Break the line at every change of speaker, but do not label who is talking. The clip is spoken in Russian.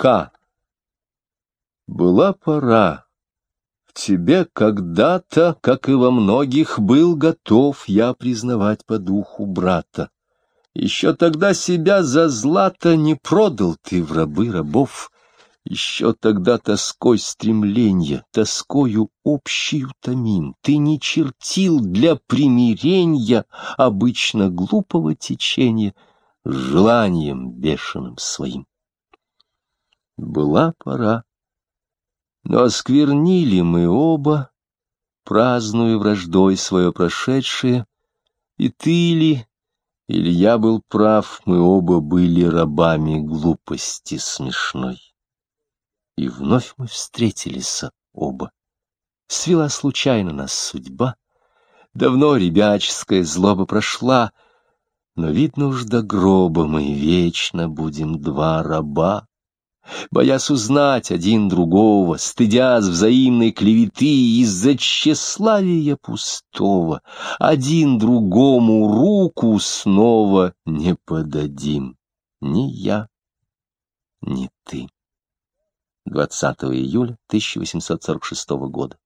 К. Была пора. В тебе когда-то, как и во многих, был готов я признавать по духу брата. Еще тогда себя за злато не продал ты в рабы рабов. Еще тогда тоской стремления, тоскою общую томим, Ты не чертил для примирения обычно глупого течения Желанием бешеным своим. Была пора, но осквернили мы оба, Празднуя враждой свое прошедшее, И ты ли, или я был прав, мы оба были рабами глупости смешной и вновь мы встретились оба. Свела случайно нас судьба, давно ребяческая злоба прошла, но, видно уж, до гроба мы вечно будем два раба. Боясь узнать один другого, стыдясь взаимной клеветы из-за тщеславия пустого, один другому руку снова не подадим, ни я, ни ты. 20 июля 1846 года.